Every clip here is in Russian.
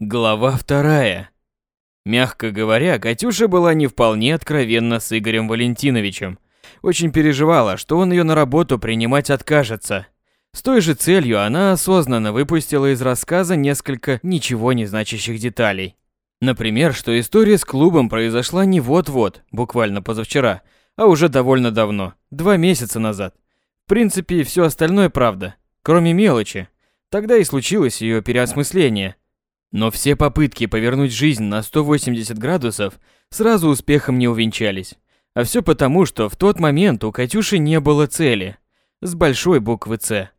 Глава вторая. Мягко говоря, Катюша была не вполне откровенна с Игорем Валентиновичем. Очень переживала, что он ее на работу принимать откажется. С той же целью она осознанно выпустила из рассказа несколько ничего не значащих деталей. Например, что история с клубом произошла не вот-вот, буквально позавчера, а уже довольно давно, два месяца назад. В принципе, все остальное правда, кроме мелочи. Тогда и случилось ее переосмысление – но все попытки повернуть жизнь на 180 градусов сразу успехом не увенчались. А все потому, что в тот момент у Катюши не было цели. С большой буквы «Ц».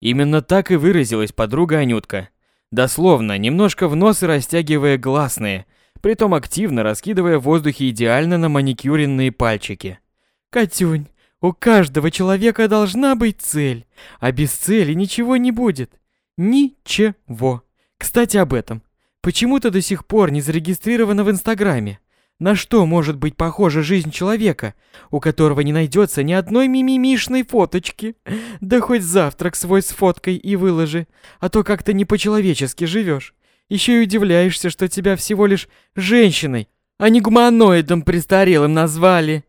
Именно так и выразилась подруга Анютка. Дословно, немножко в нос и растягивая гласные, притом активно раскидывая в воздухе идеально на маникюренные пальчики. «Катюнь, у каждого человека должна быть цель, а без цели ничего не будет. Ничего. Кстати, об этом. Почему ты до сих пор не зарегистрирована в Инстаграме? На что может быть похожа жизнь человека, у которого не найдется ни одной мимимишной фоточки? Да хоть завтрак свой с фоткой и выложи, а то как-то не по-человечески живешь. Еще и удивляешься, что тебя всего лишь женщиной, а не гуманоидом престарелым назвали.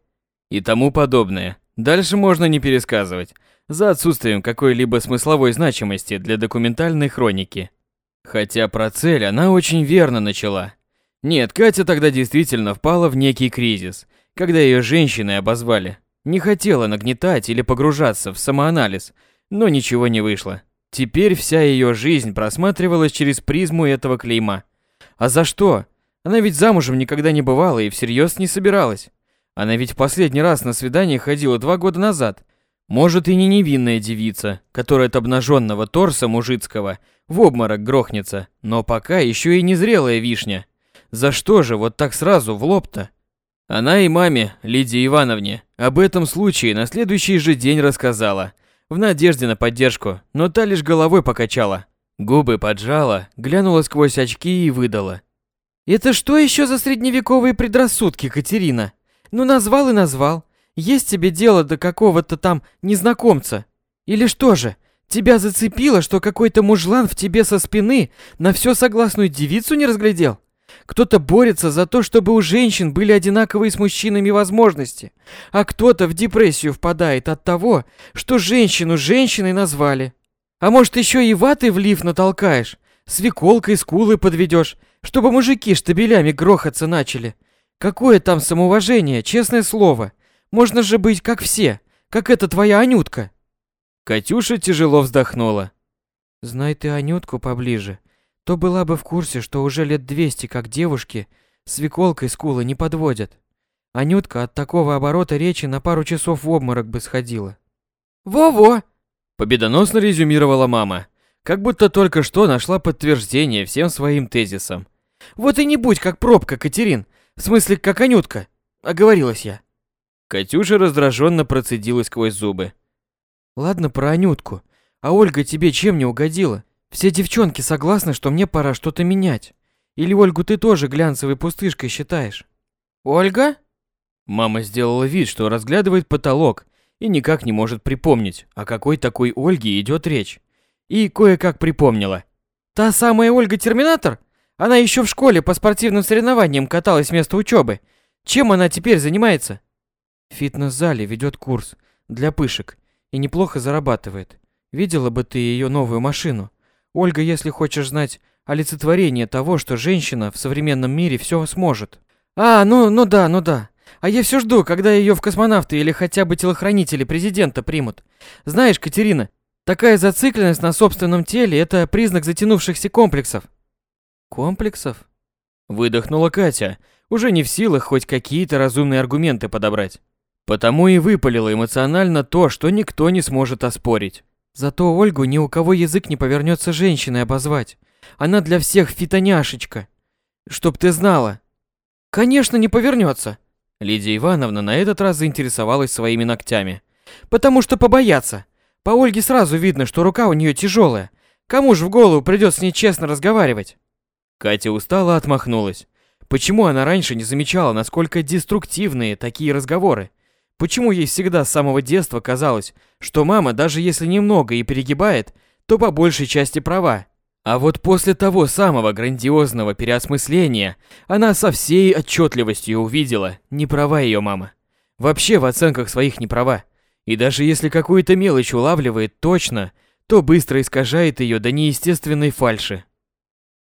И тому подобное. Дальше можно не пересказывать, за отсутствием какой-либо смысловой значимости для документальной хроники. Хотя про цель она очень верно начала. Нет, Катя тогда действительно впала в некий кризис, когда ее женщиной обозвали. Не хотела нагнетать или погружаться в самоанализ, но ничего не вышло. Теперь вся ее жизнь просматривалась через призму этого клейма. А за что? Она ведь замужем никогда не бывала и всерьез не собиралась. Она ведь в последний раз на свидание ходила два года назад. Может и не невинная девица, которая от обнаженного торса мужицкого – в обморок грохнется, но пока еще и незрелая вишня. За что же вот так сразу в лоб-то? Она и маме, Лидии Ивановне, об этом случае на следующий же день рассказала, в надежде на поддержку, но та лишь головой покачала. Губы поджала, глянула сквозь очки и выдала. «Это что еще за средневековые предрассудки, Катерина? Ну назвал и назвал. Есть тебе дело до какого-то там незнакомца? Или что же, Тебя зацепило, что какой-то мужлан в тебе со спины на все согласную девицу не разглядел? Кто-то борется за то, чтобы у женщин были одинаковые с мужчинами возможности, а кто-то в депрессию впадает от того, что женщину женщиной назвали. А может еще и ваты в лиф натолкаешь, свеколкой скулы подведешь, чтобы мужики штабелями грохаться начали. Какое там самоуважение, честное слово. Можно же быть как все, как эта твоя Анютка. Катюша тяжело вздохнула. Знай ты Анютку поближе, то была бы в курсе, что уже лет двести как девушки свеколкой скулы не подводят. Анютка от такого оборота речи на пару часов в обморок бы сходила. «Во-во!» – победоносно резюмировала мама, как будто только что нашла подтверждение всем своим тезисам. «Вот и не будь как пробка, Катерин, в смысле как Анютка!» – оговорилась я. Катюша раздраженно процедила сквозь зубы. Ладно про Анютку. А Ольга тебе чем не угодила? Все девчонки согласны, что мне пора что-то менять. Или Ольгу ты тоже глянцевой пустышкой считаешь? Ольга? Мама сделала вид, что разглядывает потолок и никак не может припомнить, о какой такой Ольге идет речь. И кое-как припомнила. Та самая Ольга-терминатор? Она еще в школе по спортивным соревнованиям каталась вместо учебы. Чем она теперь занимается? Фитнес-зале ведет курс для пышек и неплохо зарабатывает. Видела бы ты ее новую машину. Ольга, если хочешь знать, олицетворение того, что женщина в современном мире все сможет. А, ну, ну да, ну да. А я все жду, когда ее в космонавты или хотя бы телохранители президента примут. Знаешь, Катерина, такая зацикленность на собственном теле – это признак затянувшихся комплексов. Комплексов? Выдохнула Катя, уже не в силах хоть какие-то разумные аргументы подобрать. Потому и выпалила эмоционально то, что никто не сможет оспорить. Зато Ольгу ни у кого язык не повернется женщиной обозвать. Она для всех фитоняшечка. Чтоб ты знала. Конечно, не повернется. Лидия Ивановна на этот раз заинтересовалась своими ногтями. Потому что побояться. По Ольге сразу видно, что рука у нее тяжелая. Кому же в голову придет с ней честно разговаривать? Катя устало отмахнулась. Почему она раньше не замечала, насколько деструктивные такие разговоры? Почему ей всегда с самого детства казалось, что мама, даже если немного и перегибает, то по большей части права? А вот после того самого грандиозного переосмысления она со всей отчетливостью увидела, не права ее мама. Вообще в оценках своих не права. И даже если какую-то мелочь улавливает точно, то быстро искажает ее до неестественной фальши.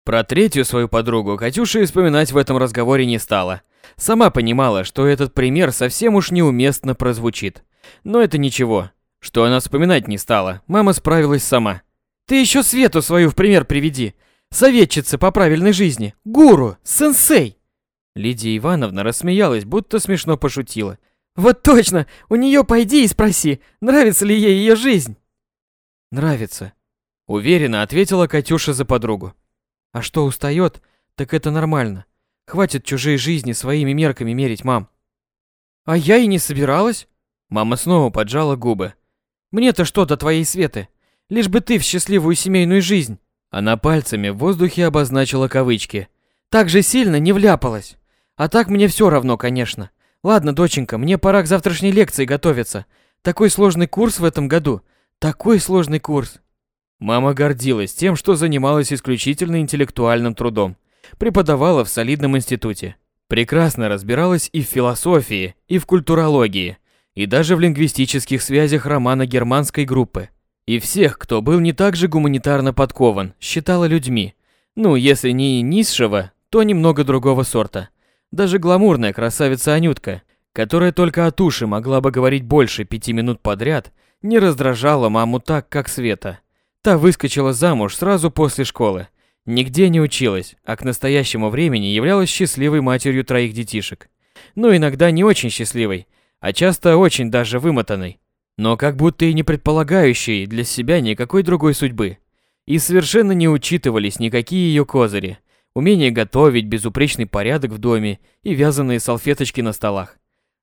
Про третью свою подругу Катюша вспоминать в этом разговоре не стала. Сама понимала, что этот пример совсем уж неуместно прозвучит. Но это ничего. Что она вспоминать не стала, мама справилась сама. Ты еще Свету свою в пример приведи. Советчица по правильной жизни. Гуру, сенсей. Лидия Ивановна рассмеялась, будто смешно пошутила. Вот точно, у нее пойди и спроси, нравится ли ей ее жизнь. Нравится. Уверенно ответила Катюша за подругу. А что устает, так это нормально. Хватит чужие жизни своими мерками мерить, мам. А я и не собиралась. Мама снова поджала губы. Мне-то что до твоей Светы? Лишь бы ты в счастливую семейную жизнь. Она пальцами в воздухе обозначила кавычки. Так же сильно не вляпалась. А так мне все равно, конечно. Ладно, доченька, мне пора к завтрашней лекции готовиться. Такой сложный курс в этом году. Такой сложный курс. Мама гордилась тем, что занималась исключительно интеллектуальным трудом. Преподавала в солидном институте. Прекрасно разбиралась и в философии, и в культурологии, и даже в лингвистических связях романо-германской группы. И всех, кто был не так же гуманитарно подкован, считала людьми. Ну, если не низшего, то немного другого сорта. Даже гламурная красавица Анютка, которая только от уши могла бы говорить больше пяти минут подряд, не раздражала маму так, как Света. Та выскочила замуж сразу после школы. Нигде не училась, а к настоящему времени являлась счастливой матерью троих детишек. Ну, иногда не очень счастливой, а часто очень даже вымотанной но как будто и не предполагающей для себя никакой другой судьбы. И совершенно не учитывались никакие ее козыри, умение готовить, безупречный порядок в доме и вязаные салфеточки на столах.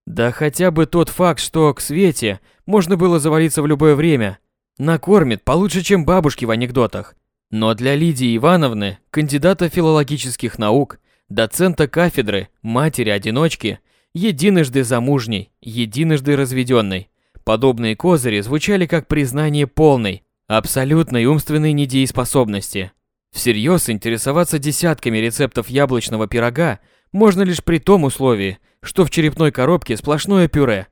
Да хотя бы тот факт, что к Свете можно было завалиться в любое время, накормит получше, чем бабушки в анекдотах. Но для Лидии Ивановны, кандидата филологических наук, доцента кафедры, матери-одиночки, единожды замужней, единожды разведенной, Подобные козыри звучали как признание полной, абсолютной умственной недееспособности. Всерьез интересоваться десятками рецептов яблочного пирога можно лишь при том условии, что в черепной коробке сплошное пюре.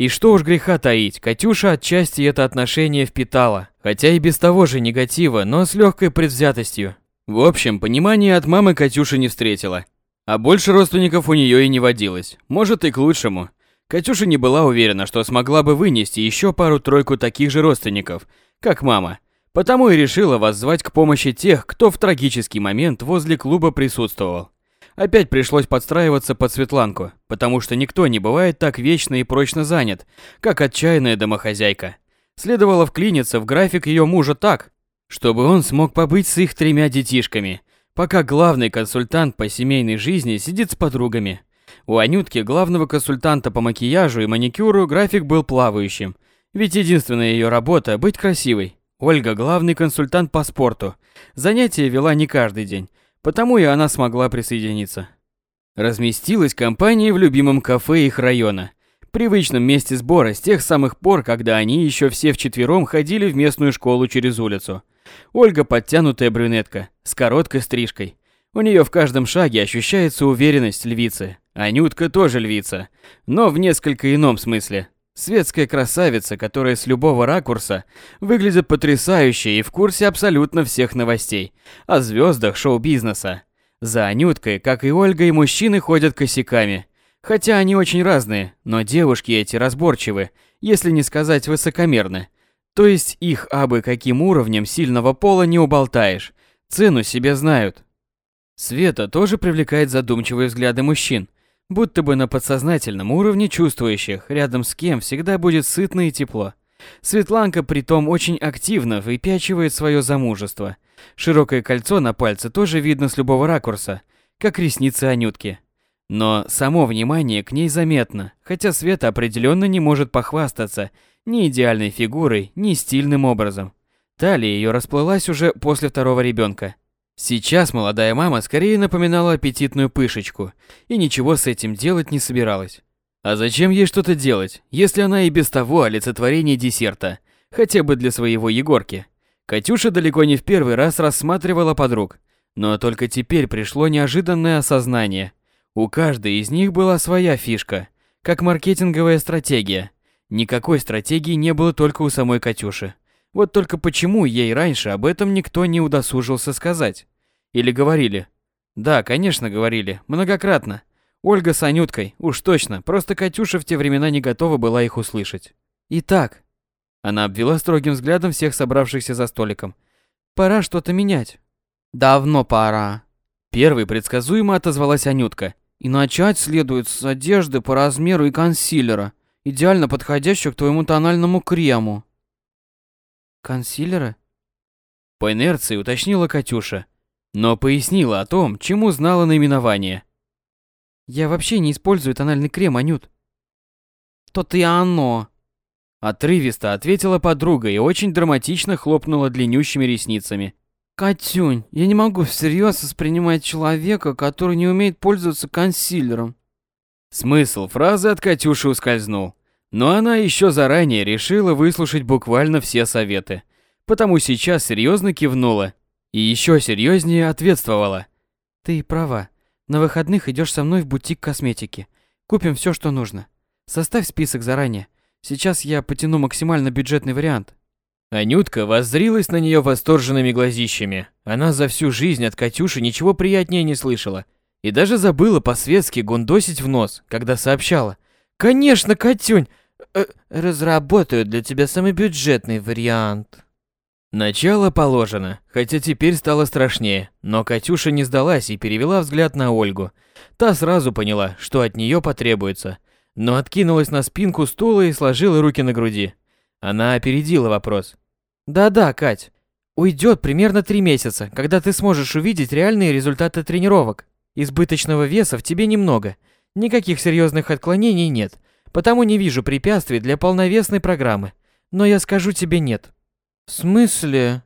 И что уж греха таить, Катюша отчасти это отношение впитала, хотя и без того же негатива, но с легкой предвзятостью. В общем, понимания от мамы Катюша не встретила. А больше родственников у нее и не водилось. Может и к лучшему. Катюша не была уверена, что смогла бы вынести еще пару-тройку таких же родственников, как мама. Потому и решила воззвать к помощи тех, кто в трагический момент возле клуба присутствовал. Опять пришлось подстраиваться под Светланку, потому что никто не бывает так вечно и прочно занят, как отчаянная домохозяйка. Следовало вклиниться в график ее мужа так, чтобы он смог побыть с их тремя детишками, пока главный консультант по семейной жизни сидит с подругами. У Анютки, главного консультанта по макияжу и маникюру, график был плавающим. Ведь единственная ее работа – быть красивой. Ольга – главный консультант по спорту. Занятия вела не каждый день, потому и она смогла присоединиться. Разместилась компания в любимом кафе их района. Привычном месте сбора с тех самых пор, когда они еще все вчетвером ходили в местную школу через улицу. Ольга подтянутая брюнетка, с короткой стрижкой. У нее в каждом шаге ощущается уверенность львицы, Анютка тоже львица, но в несколько ином смысле. Светская красавица, которая с любого ракурса выглядит потрясающе и в курсе абсолютно всех новостей о звездах шоу-бизнеса. За Анюткой, как и Ольга, и мужчины ходят косяками. Хотя они очень разные, но девушки эти разборчивы, если не сказать высокомерны. То есть их абы каким уровнем сильного пола не уболтаешь. Цену себе знают. Света тоже привлекает задумчивые взгляды мужчин – будто бы на подсознательном уровне чувствующих, рядом с кем всегда будет сытно и тепло. Светланка притом очень активно выпячивает свое замужество. Широкое кольцо на пальце тоже видно с любого ракурса, как ресницы Анютки. Но само внимание к ней заметно, хотя Света определенно не может похвастаться ни идеальной фигурой, ни стильным образом. Талия ее расплылась уже после второго ребенка. Сейчас молодая мама скорее напоминала аппетитную пышечку и ничего с этим делать не собиралась. А зачем ей что-то делать, если она и без того олицетворение десерта, хотя бы для своего Егорки? Катюша далеко не в первый раз рассматривала подруг, но только теперь пришло неожиданное осознание. У каждой из них была своя фишка, как маркетинговая стратегия. Никакой стратегии не было только у самой Катюши. Вот только почему ей раньше об этом никто не удосужился сказать? Или говорили? Да, конечно, говорили, многократно. Ольга с Анюткой, уж точно, просто Катюша в те времена не готова была их услышать. Итак, она обвела строгим взглядом всех собравшихся за столиком. Пора что-то менять. Давно пора. Первой предсказуемо отозвалась Анютка. И начать следует с одежды по размеру и консилера, идеально подходящего к твоему тональному крему. Консилера? По инерции уточнила Катюша, но пояснила о том, чему знала наименование. Я вообще не использую тональный крем, Анют. То-то и оно. Отрывисто ответила подруга и очень драматично хлопнула длиннющими ресницами. Катюнь, я не могу всерьез воспринимать человека, который не умеет пользоваться консилером. Смысл фразы от Катюши ускользнул. Но она еще заранее решила выслушать буквально все советы. Потому сейчас серьезно кивнула. И еще серьезнее ответствовала. Ты права. На выходных идешь со мной в бутик косметики. Купим все, что нужно. Составь список заранее. Сейчас я потяну максимально бюджетный вариант. Анютка воззрилась на нее восторженными глазищами. Она за всю жизнь от Катюши ничего приятнее не слышала. И даже забыла по-светски гундосить в нос, когда сообщала. «Конечно, Катюнь! Э, разработаю для тебя самый бюджетный вариант». Начало положено, хотя теперь стало страшнее, но Катюша не сдалась и перевела взгляд на Ольгу. Та сразу поняла, что от нее потребуется – но откинулась на спинку стула и сложила руки на груди. Она опередила вопрос. «Да-да, Кать, уйдет примерно три месяца, когда ты сможешь увидеть реальные результаты тренировок. Избыточного веса в тебе немного, никаких серьезных отклонений нет, потому не вижу препятствий для полновесной программы. Но я скажу тебе нет». «В смысле?»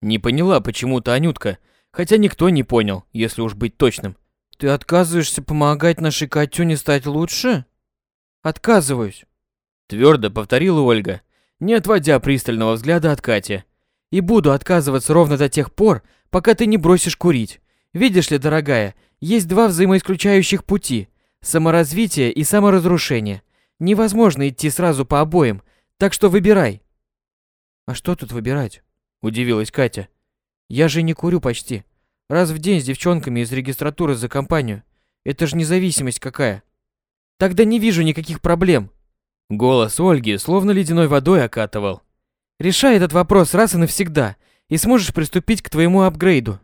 Не поняла почему-то Анютка, хотя никто не понял, если уж быть точным. «Ты отказываешься помогать нашей Катюне стать лучше?» Отказываюсь. Твердо повторила Ольга, не отводя пристального взгляда от Кати. И буду отказываться ровно до тех пор, пока ты не бросишь курить. Видишь ли, дорогая, есть два взаимоисключающих пути – саморазвитие и саморазрушение. Невозможно идти сразу по обоим, так что выбирай. А что тут выбирать? Удивилась Катя. Я же не курю почти. Раз в день с девчонками из регистратуры за компанию. Это же независимость какая. Тогда не вижу никаких проблем. Голос Ольги словно ледяной водой окатывал. Решай этот вопрос раз и навсегда, и сможешь приступить к твоему апгрейду.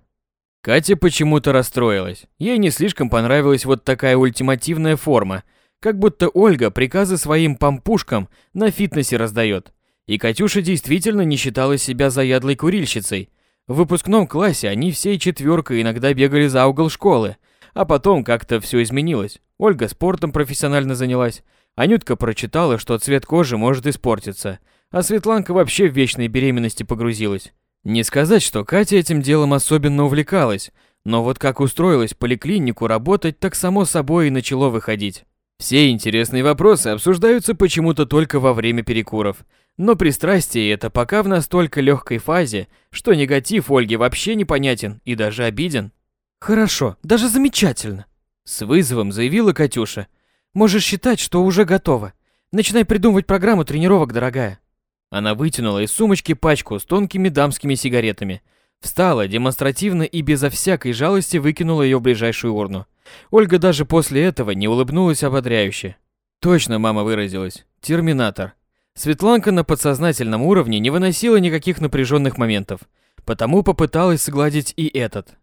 Катя почему-то расстроилась. Ей не слишком понравилась вот такая ультимативная форма, как будто Ольга приказы своим пампушкам на фитнесе раздает. И Катюша действительно не считала себя заядлой курильщицей. В выпускном классе они всей четверкой иногда бегали за угол школы, а потом как-то все изменилось. Ольга спортом профессионально занялась. Анютка прочитала, что цвет кожи может испортиться. А Светланка вообще в вечной беременности погрузилась. Не сказать, что Катя этим делом особенно увлекалась, но вот как устроилась в поликлинику работать, так само собой и начало выходить. Все интересные вопросы обсуждаются почему-то только во время перекуров. Но пристрастие это пока в настолько легкой фазе, что негатив Ольги вообще непонятен и даже обиден. Хорошо, даже замечательно. С вызовом заявила Катюша. Можешь считать, что уже готово. Начинай придумывать программу тренировок, дорогая. Она вытянула из сумочки пачку с тонкими дамскими сигаретами. Встала, демонстративно и безо всякой жалости выкинула ее в ближайшую урну. Ольга даже после этого не улыбнулась ободряюще. Точно мама выразилась. Терминатор. Светланка на подсознательном уровне не выносила никаких напряженных моментов, потому попыталась сгладить и этот.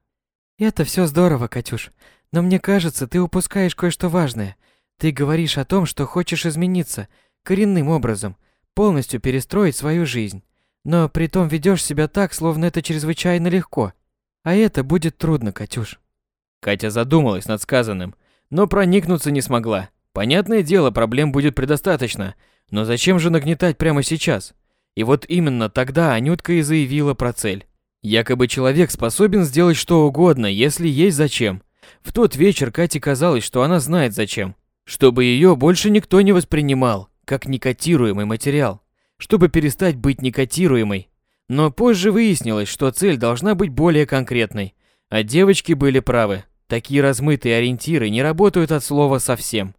Это все здорово, Катюш, но мне кажется, ты упускаешь кое-что важное. Ты говоришь о том, что хочешь измениться коренным образом, полностью перестроить свою жизнь. Но при том ведешь себя так, словно это чрезвычайно легко. А это будет трудно, Катюш. Катя задумалась над сказанным, но проникнуться не смогла. Понятное дело, проблем будет предостаточно, но зачем же нагнетать прямо сейчас? И вот именно тогда Анютка и заявила про цель. Якобы человек способен сделать что угодно, если есть зачем. В тот вечер Кате казалось, что она знает зачем. Чтобы ее больше никто не воспринимал, как некотируемый материал. Чтобы перестать быть некотируемой. Но позже выяснилось, что цель должна быть более конкретной. А девочки были правы. Такие размытые ориентиры не работают от слова совсем.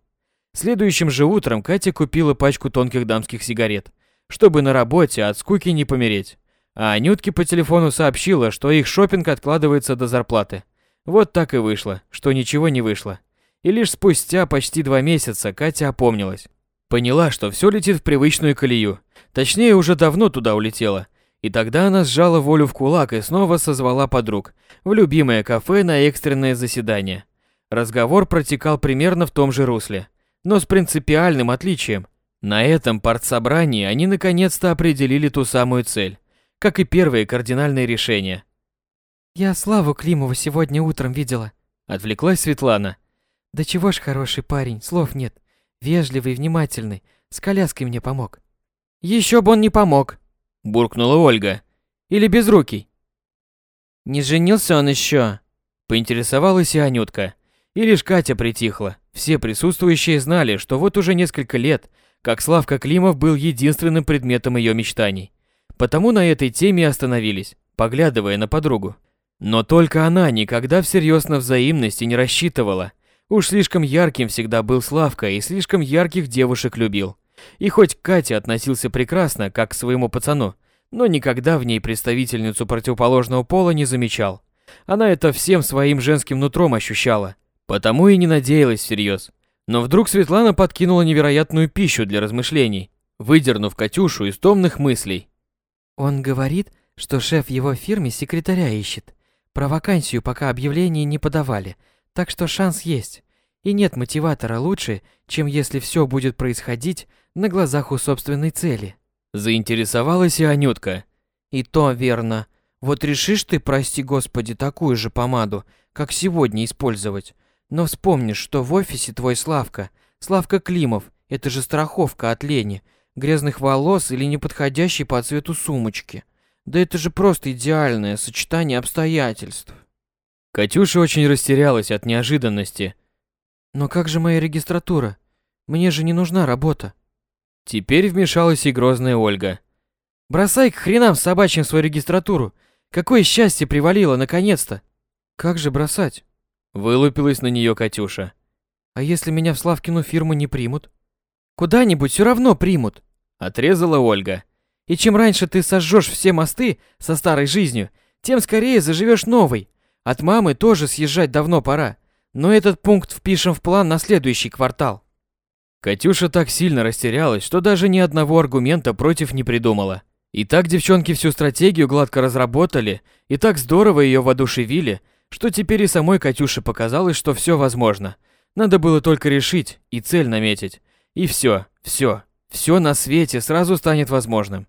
Следующим же утром Катя купила пачку тонких дамских сигарет, чтобы на работе от скуки не помереть. А Анютке по телефону сообщила, что их шопинг откладывается до зарплаты. Вот так и вышло, что ничего не вышло. И лишь спустя почти два месяца Катя опомнилась. Поняла, что все летит в привычную колею. Точнее, уже давно туда улетела. И тогда она сжала волю в кулак и снова созвала подруг в любимое кафе на экстренное заседание. Разговор протекал примерно в том же русле, но с принципиальным отличием. На этом партсобрании они наконец-то определили ту самую цель, как и первые кардинальные решения. «Я Славу Климова сегодня утром видела», — отвлеклась Светлана. «Да чего ж хороший парень, слов нет. Вежливый, внимательный, с коляской мне помог. Еще бы он не помог, буркнула Ольга. Или безрукий. Не женился он еще? Поинтересовалась и Анютка. И лишь Катя притихла. Все присутствующие знали, что вот уже несколько лет, как Славка Климов был единственным предметом ее мечтаний. Потому на этой теме остановились, поглядывая на подругу. Но только она никогда всерьез на взаимности не рассчитывала. Уж слишком ярким всегда был Славка и слишком ярких девушек любил. И хоть к Кате относился прекрасно, как к своему пацану, но никогда в ней представительницу противоположного пола не замечал. Она это всем своим женским нутром ощущала, потому и не надеялась всерьез. Но вдруг Светлана подкинула невероятную пищу для размышлений, выдернув Катюшу из томных мыслей. Он говорит, что шеф его фирме секретаря ищет. Про вакансию пока объявление не подавали, так что шанс есть. И нет мотиватора лучше, чем если все будет происходить на глазах у собственной цели. Заинтересовалась и Анютка. И то верно. Вот решишь ты, прости господи, такую же помаду, как сегодня использовать. Но вспомнишь, что в офисе твой Славка, Славка Климов, это же страховка от лени, грязных волос или неподходящей по цвету сумочки. Да это же просто идеальное сочетание обстоятельств. Катюша очень растерялась от неожиданности. Но как же моя регистратура? Мне же не нужна работа. Теперь вмешалась и грозная Ольга. Бросай к хренам собачьим свою регистратуру. Какое счастье привалило наконец-то. Как же бросать? Вылупилась на нее Катюша. А если меня в Славкину фирму не примут? Куда-нибудь все равно примут. Отрезала Ольга. И чем раньше ты сожжешь все мосты со старой жизнью, тем скорее заживешь новой. От мамы тоже съезжать давно пора. Но этот пункт впишем в план на следующий квартал. Катюша так сильно растерялась, что даже ни одного аргумента против не придумала. И так девчонки всю стратегию гладко разработали, и так здорово ее воодушевили, что теперь и самой Катюше показалось, что все возможно. Надо было только решить и цель наметить. И все, все, все на свете сразу станет возможным.